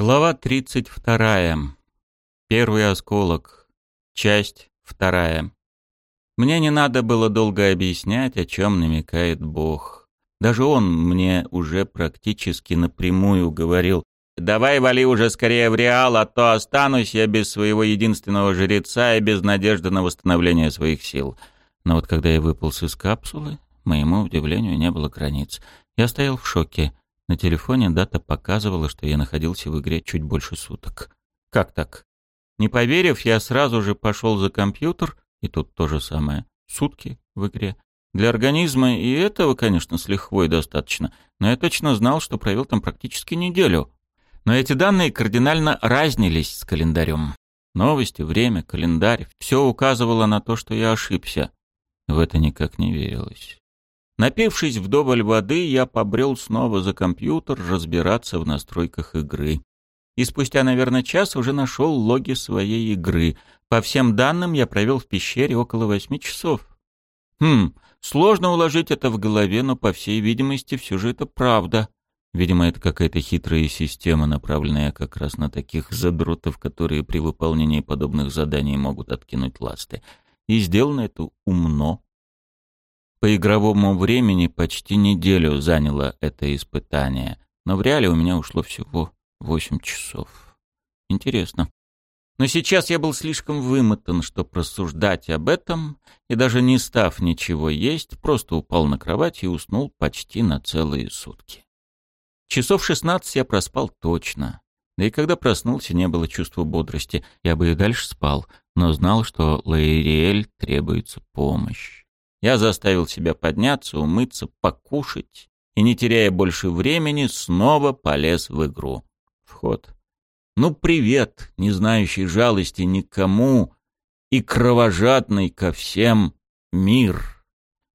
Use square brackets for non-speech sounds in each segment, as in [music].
Глава 32. Первый осколок. Часть вторая. Мне не надо было долго объяснять, о чем намекает Бог. Даже он мне уже практически напрямую говорил «Давай вали уже скорее в Реал, а то останусь я без своего единственного жреца и без надежды на восстановление своих сил». Но вот когда я выполз из капсулы, моему удивлению не было границ. Я стоял в шоке. На телефоне дата показывала, что я находился в игре чуть больше суток. Как так? Не поверив, я сразу же пошел за компьютер, и тут то же самое. Сутки в игре. Для организма и этого, конечно, с лихвой достаточно, но я точно знал, что провел там практически неделю. Но эти данные кардинально разнились с календарем. Новости, время, календарь — все указывало на то, что я ошибся. В это никак не верилось. Напившись вдоволь воды, я побрел снова за компьютер разбираться в настройках игры. И спустя, наверное, час уже нашел логи своей игры. По всем данным, я провел в пещере около восьми часов. Хм, сложно уложить это в голове, но, по всей видимости, все же это правда. Видимо, это какая-то хитрая система, направленная как раз на таких задротов, которые при выполнении подобных заданий могут откинуть ласты. И сделано это умно, по игровому времени почти неделю заняло это испытание, но в реале у меня ушло всего 8 часов. Интересно. Но сейчас я был слишком вымотан, чтобы рассуждать об этом, и даже не став ничего есть, просто упал на кровать и уснул почти на целые сутки. Часов 16 я проспал точно. Да и когда проснулся, не было чувства бодрости. Я бы и дальше спал, но знал, что Лаириэль требуется помощь. Я заставил себя подняться, умыться, покушать и, не теряя больше времени, снова полез в игру. Вход. Ну, привет, не знающий жалости никому и кровожадный ко всем мир.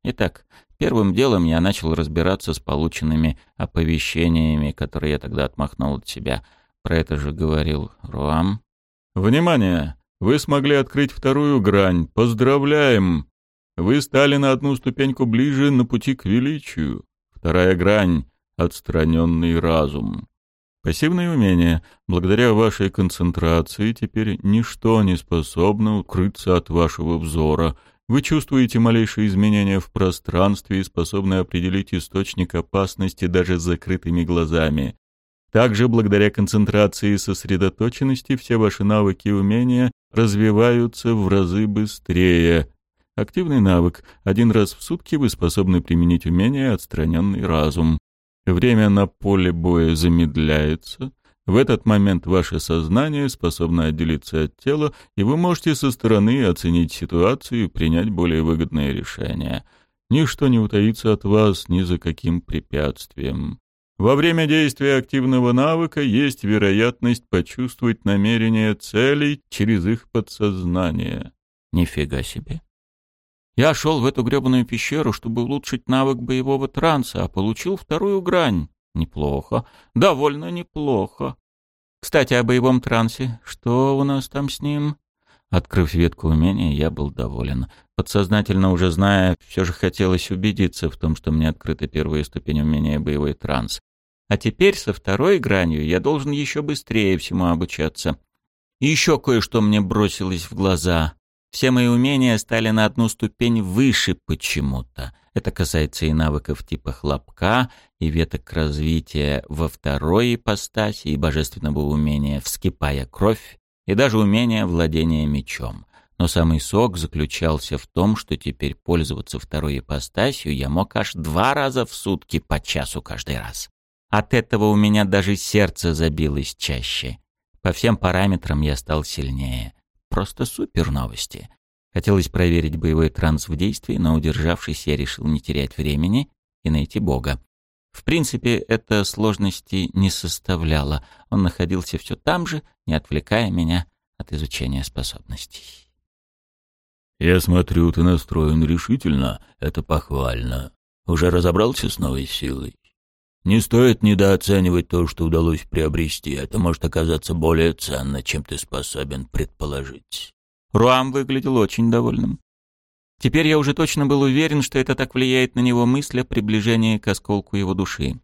Итак, первым делом я начал разбираться с полученными оповещениями, которые я тогда отмахнул от себя. Про это же говорил Руам. «Внимание! Вы смогли открыть вторую грань. Поздравляем! Вы стали на одну ступеньку ближе на пути к величию. Вторая грань — отстраненный разум. Пассивные умения. Благодаря вашей концентрации теперь ничто не способно укрыться от вашего взора. Вы чувствуете малейшие изменения в пространстве и способны определить источник опасности даже с закрытыми глазами. Также благодаря концентрации и сосредоточенности все ваши навыки и умения развиваются в разы быстрее. Активный навык. Один раз в сутки вы способны применить умение «Отстраненный разум». Время на поле боя замедляется. В этот момент ваше сознание способно отделиться от тела, и вы можете со стороны оценить ситуацию и принять более выгодное решение. Ничто не утаится от вас ни за каким препятствием. Во время действия активного навыка есть вероятность почувствовать намерения целей через их подсознание. Нифига себе. Я шел в эту гребаную пещеру, чтобы улучшить навык боевого транса, а получил вторую грань. Неплохо. Довольно неплохо. Кстати, о боевом трансе. Что у нас там с ним? Открыв ветку умения, я был доволен. Подсознательно уже зная, все же хотелось убедиться в том, что мне открыта первая ступень умения боевой транс. А теперь со второй гранью я должен еще быстрее всему обучаться. И еще кое-что мне бросилось в глаза. Все мои умения стали на одну ступень выше почему-то. Это касается и навыков типа хлопка, и веток развития во второй ипостаси, и божественного умения «вскипая кровь», и даже умения владения мечом. Но самый сок заключался в том, что теперь пользоваться второй ипостасью я мог аж два раза в сутки по часу каждый раз. От этого у меня даже сердце забилось чаще. По всем параметрам я стал сильнее. Просто супер новости. Хотелось проверить боевой транс в действии, но, удержавшись, я решил не терять времени и найти Бога. В принципе, это сложности не составляло. Он находился все там же, не отвлекая меня от изучения способностей. «Я смотрю, ты настроен решительно. Это похвально. Уже разобрался с новой силой? Не стоит недооценивать то, что удалось приобрести. Это может оказаться более ценно, чем ты способен предположить. Руам выглядел очень довольным. Теперь я уже точно был уверен, что это так влияет на него мысль о приближении к осколку его души.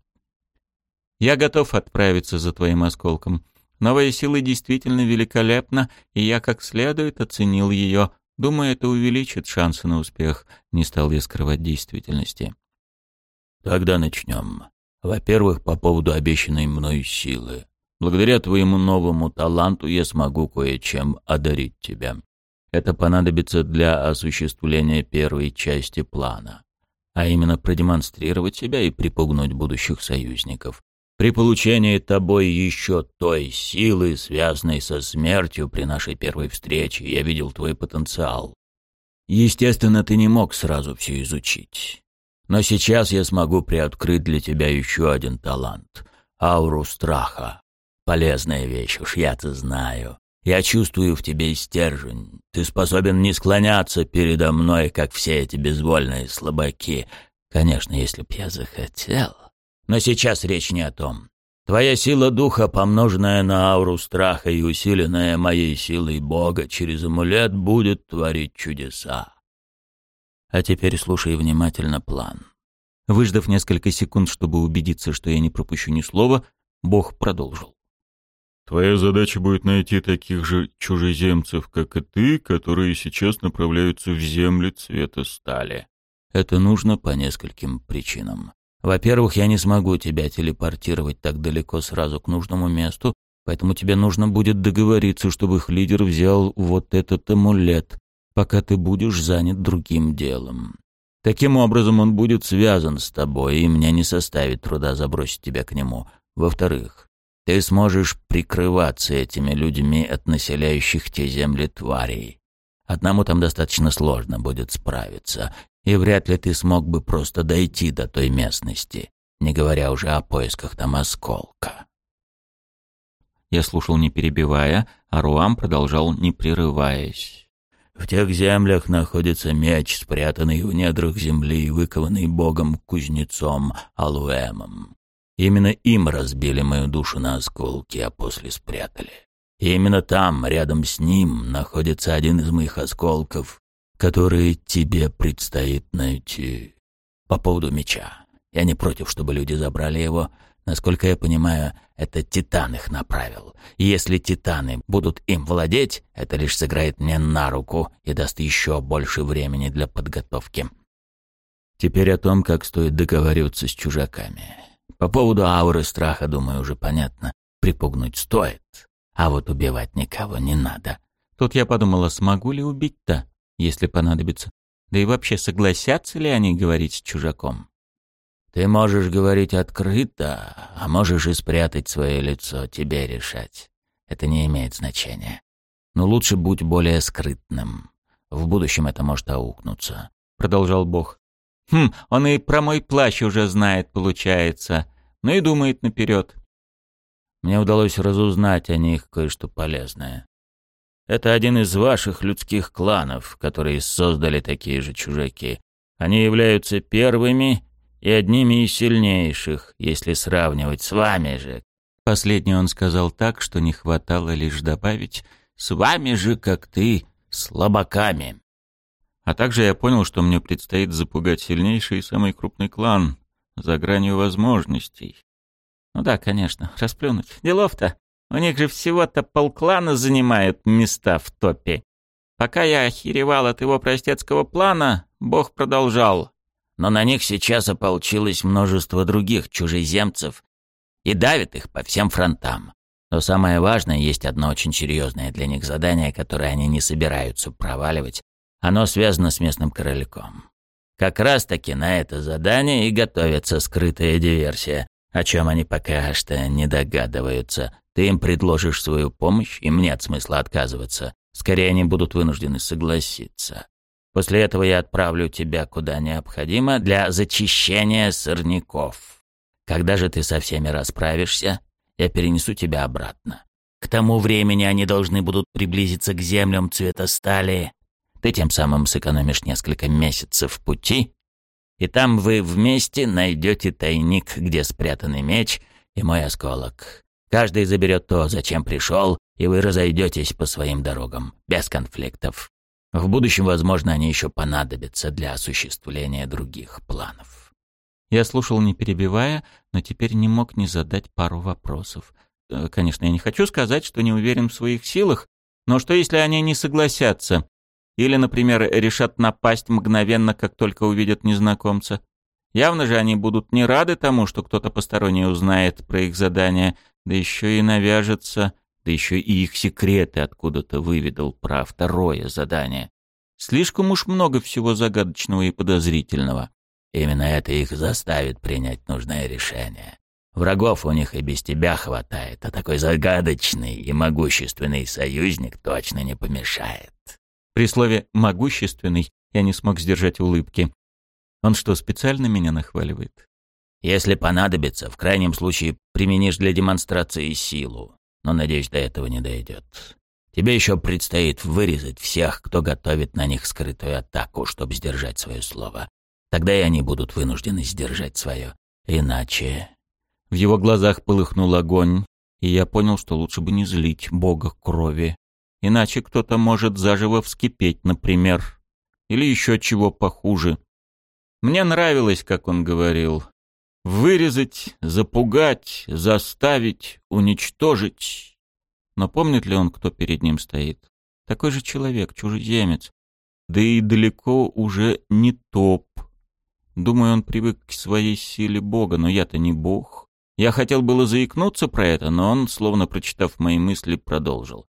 «Я готов отправиться за твоим осколком. Новая сила действительно великолепна, и я как следует оценил ее. Думаю, это увеличит шансы на успех. Не стал я скрывать действительности. Тогда начнем. Во-первых, по поводу обещанной мной силы. Благодаря твоему новому таланту я смогу кое-чем одарить тебя. Это понадобится для осуществления первой части плана, а именно продемонстрировать себя и припугнуть будущих союзников. При получении тобой еще той силы, связанной со смертью при нашей первой встрече, я видел твой потенциал. Естественно, ты не мог сразу все изучить. Но сейчас я смогу приоткрыть для тебя еще один талант — ауру страха. Полезная вещь, уж я-то знаю. Я чувствую в тебе стержень. Ты способен не склоняться передо мной, как все эти безвольные слабаки. Конечно, если б я захотел. Но сейчас речь не о том. Твоя сила духа, помноженная на ауру страха и усиленная моей силой Бога через амулет, будет творить чудеса. А теперь слушай внимательно план. Выждав несколько секунд, чтобы убедиться, что я не пропущу ни слова, Бог продолжил. Твоя задача будет найти таких же чужеземцев, как и ты, которые сейчас направляются в земли цвета стали. Это нужно по нескольким причинам. Во-первых, я не смогу тебя телепортировать так далеко сразу к нужному месту, поэтому тебе нужно будет договориться, чтобы их лидер взял вот этот амулет, пока ты будешь занят другим делом. Таким образом, он будет связан с тобой, и мне не составит труда забросить тебя к нему. Во-вторых, ты сможешь прикрываться этими людьми от населяющих те земли тварей. Одному там достаточно сложно будет справиться, и вряд ли ты смог бы просто дойти до той местности, не говоря уже о поисках там осколка. Я слушал не перебивая, а Руам продолжал не прерываясь. В тех землях находится меч, спрятанный в недрах земли и выкованный богом-кузнецом Алуэмом. Именно им разбили мою душу на осколки, а после спрятали. И именно там, рядом с ним, находится один из моих осколков, который тебе предстоит найти. По поводу меча. Я не против, чтобы люди забрали его. Насколько я понимаю, это Титан их направил. И если Титаны будут им владеть, это лишь сыграет мне на руку и даст еще больше времени для подготовки. Теперь о том, как стоит договариваться с чужаками. По поводу ауры страха, думаю, уже понятно. Припугнуть стоит, а вот убивать никого не надо. Тут я подумала, смогу ли убить-то, если понадобится. Да и вообще, согласятся ли они говорить с чужаком? Ты можешь говорить открыто, а можешь и спрятать свое лицо, тебе решать. Это не имеет значения. Но лучше будь более скрытным. В будущем это может аукнуться. Продолжал Бог. Хм, он и про мой плащ уже знает, получается. Ну и думает наперед. Мне удалось разузнать о них кое-что полезное. Это один из ваших людских кланов, которые создали такие же чужаки. Они являются первыми и одними из сильнейших, если сравнивать с вами же. Последнее он сказал так, что не хватало лишь добавить «с вами же, как ты, слабаками». А также я понял, что мне предстоит запугать сильнейший и самый крупный клан за гранью возможностей. Ну да, конечно, расплюнуть. Делов-то. У них же всего-то полклана занимают места в топе. Пока я охеревал от его простецкого плана, Бог продолжал. Но на них сейчас ополчилось множество других чужеземцев и давит их по всем фронтам. Но самое важное, есть одно очень серьезное для них задание, которое они не собираются проваливать, оно связано с местным корольком. Как раз-таки на это задание и готовится скрытая диверсия, о чем они пока что не догадываются. Ты им предложишь свою помощь, им нет смысла отказываться. Скорее, они будут вынуждены согласиться. После этого я отправлю тебя куда необходимо для зачищения сорняков. Когда же ты со всеми расправишься, я перенесу тебя обратно. К тому времени они должны будут приблизиться к землям цвета стали ты тем самым сэкономишь несколько месяцев пути, и там вы вместе найдете тайник, где спрятанный меч и мой осколок. Каждый заберет то, зачем пришел, и вы разойдетесь по своим дорогам, без конфликтов. В будущем, возможно, они еще понадобятся для осуществления других планов. Я слушал, не перебивая, но теперь не мог не задать пару вопросов. Э, конечно, я не хочу сказать, что не уверен в своих силах, но что если они не согласятся? Или, например, решат напасть мгновенно, как только увидят незнакомца? Явно же они будут не рады тому, что кто-то посторонний узнает про их задание, да еще и навяжется, да еще и их секреты откуда-то выведал про второе задание. Слишком уж много всего загадочного и подозрительного. Именно это их заставит принять нужное решение. Врагов у них и без тебя хватает, а такой загадочный и могущественный союзник точно не помешает. При слове «могущественный» я не смог сдержать улыбки. Он что, специально меня нахваливает? Если понадобится, в крайнем случае применишь для демонстрации силу. Но, надеюсь, до этого не дойдет. Тебе еще предстоит вырезать всех, кто готовит на них скрытую атаку, чтобы сдержать свое слово. Тогда и они будут вынуждены сдержать свое. Иначе... В его глазах полыхнул огонь, и я понял, что лучше бы не злить бога крови. Иначе кто-то может заживо вскипеть, например. Или еще чего похуже. Мне нравилось, как он говорил. Вырезать, запугать, заставить, уничтожить. Но помнит ли он, кто перед ним стоит? Такой же человек, чужеземец. Да и далеко уже не топ. Думаю, он привык к своей силе Бога, но я-то не Бог. Я хотел было заикнуться про это, но он, словно прочитав мои мысли, продолжил.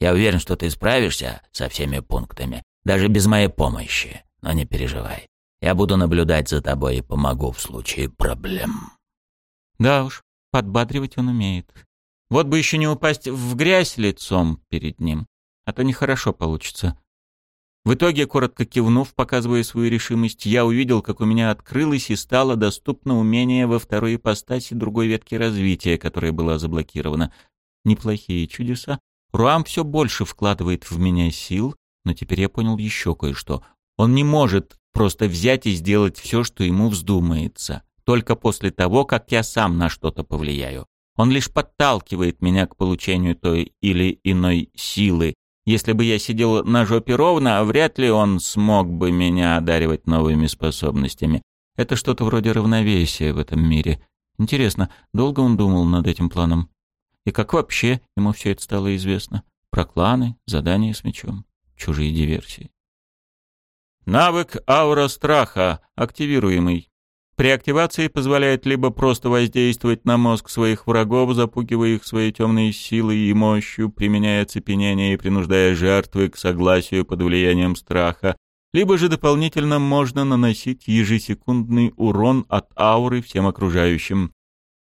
«Я уверен, что ты справишься со всеми пунктами, даже без моей помощи. Но не переживай. Я буду наблюдать за тобой и помогу в случае проблем». Да уж, подбадривать он умеет. Вот бы еще не упасть в грязь лицом перед ним, а то нехорошо получится. В итоге, коротко кивнув, показывая свою решимость, я увидел, как у меня открылось и стало доступно умение во второй ипостаси другой ветки развития, которая была заблокирована. Неплохие чудеса. Руам все больше вкладывает в меня сил, но теперь я понял еще кое-что. Он не может просто взять и сделать все, что ему вздумается, только после того, как я сам на что-то повлияю. Он лишь подталкивает меня к получению той или иной силы, если бы я сидел на жопе ровно, вряд ли он смог бы меня одаривать новыми способностями. Это что-то вроде равновесия в этом мире. Интересно, долго он думал над этим планом? И как вообще ему все это стало известно? Про кланы, задания с мечом, чужие диверсии. Навык аура страха, активируемый. При активации позволяет либо просто воздействовать на мозг своих врагов, запугивая их своей темной силой и мощью, применяя оцепенение и принуждая жертвы к согласию под влиянием страха, либо же дополнительно можно наносить ежесекундный урон от ауры всем окружающим.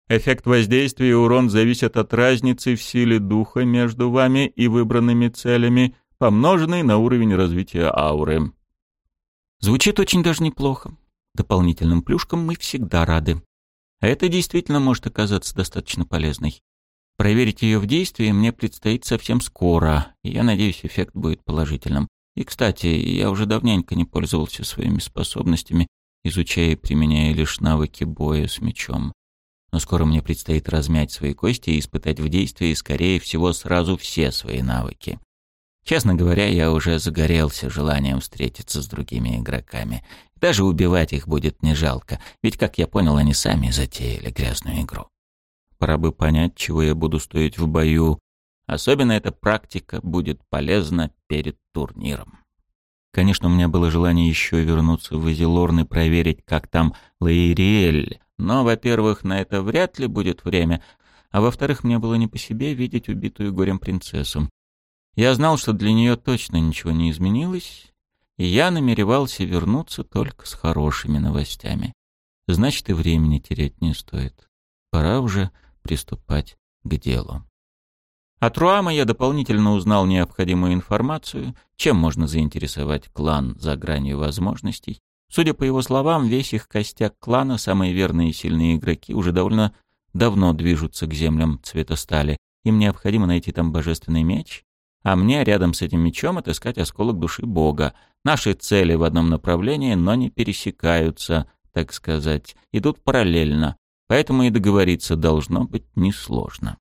Эффект воздействия и урон зависят от разницы в силе духа между вами и выбранными целями, помноженной на уровень развития ауры. Звучит очень даже неплохо. Дополнительным плюшкам мы всегда рады. А это действительно может оказаться достаточно полезной. Проверить ее в действии мне предстоит совсем скоро, и я надеюсь, эффект будет положительным. И, кстати, я уже давненько не пользовался своими способностями, изучая и применяя лишь навыки боя с мечом. Но скоро мне предстоит размять свои кости и испытать в действии, скорее всего, сразу все свои навыки. Честно говоря, я уже загорелся желанием встретиться с другими игроками. Даже убивать их будет не жалко, ведь, как я понял, они сами затеяли грязную игру. Пора бы понять, чего я буду стоить в бою. Особенно эта практика будет полезна перед турниром. Конечно, у меня было желание еще вернуться в Изелорн и проверить, как там Лаириэль, но, во-первых, на это вряд ли будет время, а во-вторых, мне было не по себе видеть убитую горем принцессу. Я знал, что для нее точно ничего не изменилось, и я намеревался вернуться только с хорошими новостями. Значит, и времени терять не стоит. Пора уже приступать к делу. От Руама я дополнительно узнал необходимую информацию, чем можно заинтересовать клан за гранью возможностей. Судя по его словам, весь их костяк клана, самые верные и сильные игроки, уже довольно давно движутся к землям цвета стали. Им необходимо найти там божественный меч, а мне рядом с этим мечом отыскать осколок души Бога. Наши цели в одном направлении, но не пересекаются, так сказать, идут параллельно, поэтому и договориться должно быть несложно.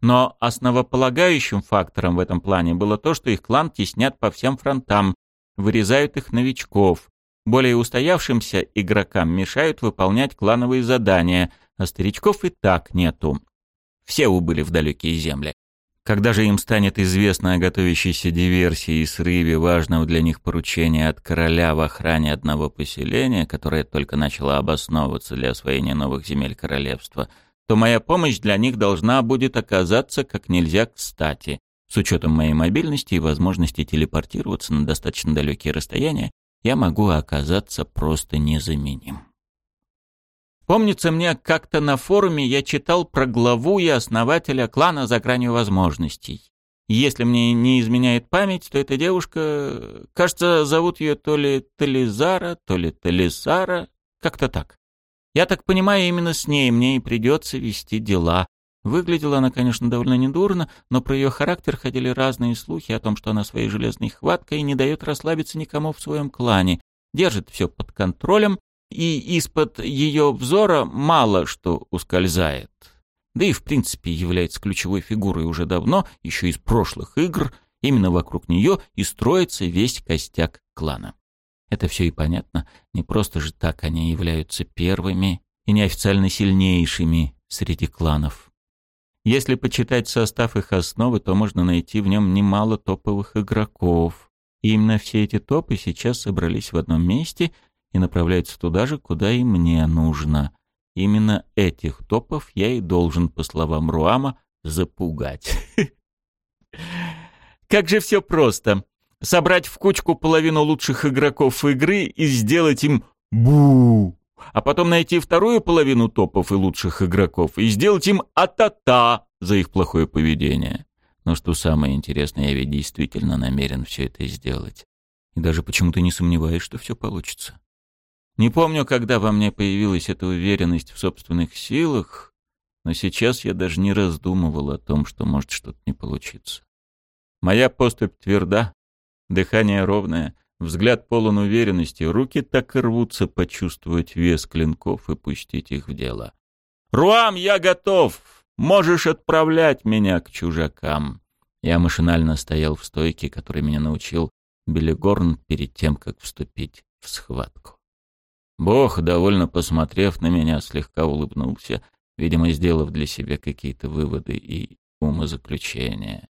Но основополагающим фактором в этом плане было то, что их клан теснят по всем фронтам, вырезают их новичков, более устоявшимся игрокам мешают выполнять клановые задания, а старичков и так нету. Все убыли в далекие земли. Когда же им станет известно о готовящейся диверсии и срыве важного для них поручения от короля в охране одного поселения, которое только начало обосновываться для освоения новых земель королевства, то моя помощь для них должна будет оказаться как нельзя кстати. С учетом моей мобильности и возможности телепортироваться на достаточно далекие расстояния, я могу оказаться просто незаменим. Помнится мне, как-то на форуме я читал про главу и основателя клана «За гранью возможностей». Если мне не изменяет память, то эта девушка, кажется, зовут ее то ли Тализара, то ли Талисара, как-то так. Я так понимаю, именно с ней мне и придется вести дела. Выглядела она, конечно, довольно недурно, но про ее характер ходили разные слухи о том, что она своей железной хваткой не дает расслабиться никому в своем клане, держит все под контролем и из-под ее взора мало что ускользает. Да и в принципе является ключевой фигурой уже давно, еще из прошлых игр, именно вокруг нее и строится весь костяк клана. Это все и понятно, не просто же так они являются первыми и неофициально сильнейшими среди кланов. Если почитать состав их основы, то можно найти в нем немало топовых игроков. И именно все эти топы сейчас собрались в одном месте — и направляется туда же, куда и мне нужно. Именно этих топов я и должен, по словам Руама, запугать. [laughs] Как же все просто. Собрать в кучку половину лучших игроков игры и сделать им бу а потом найти вторую половину топов и лучших игроков и сделать им а-та-та за их плохое поведение. Но что самое интересное, я ведь действительно намерен все это сделать. И даже почему-то не сомневаюсь, что все получится. Не помню, когда во мне появилась эта уверенность в собственных силах, но сейчас я даже не раздумывал о том, что может что-то не получиться. Моя поступь тверда, дыхание ровное, взгляд полон уверенности, руки так и рвутся почувствовать вес клинков и пустить их в дело. «Руам, я готов! Можешь отправлять меня к чужакам!» Я машинально стоял в стойке, которой меня научил Белигорн перед тем, как вступить в схватку. Бог, довольно посмотрев на меня, слегка улыбнулся, видимо, сделав для себя какие-то выводы и умозаключения.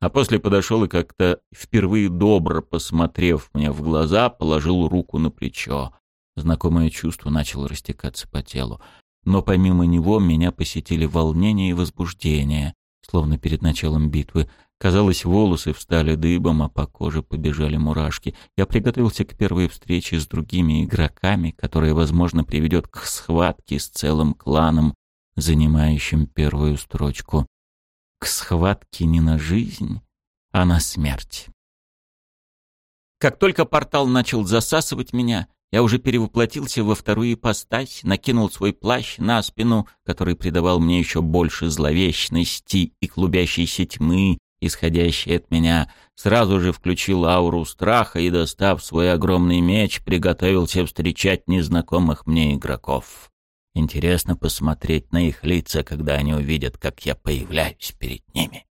А после подошел и как-то впервые добро посмотрев мне в глаза, положил руку на плечо. Знакомое чувство начало растекаться по телу. Но помимо него меня посетили волнение и возбуждение, словно перед началом битвы. Казалось, волосы встали дыбом, а по коже побежали мурашки. Я приготовился к первой встрече с другими игроками, которая, возможно, приведет к схватке с целым кланом, занимающим первую строчку. К схватке не на жизнь, а на смерть. Как только портал начал засасывать меня, я уже перевоплотился во вторую ипостась, накинул свой плащ на спину, который придавал мне еще больше зловещности и клубящейся тьмы, исходящей от меня, сразу же включил ауру страха и, достав свой огромный меч, приготовился встречать незнакомых мне игроков. Интересно посмотреть на их лица, когда они увидят, как я появляюсь перед ними.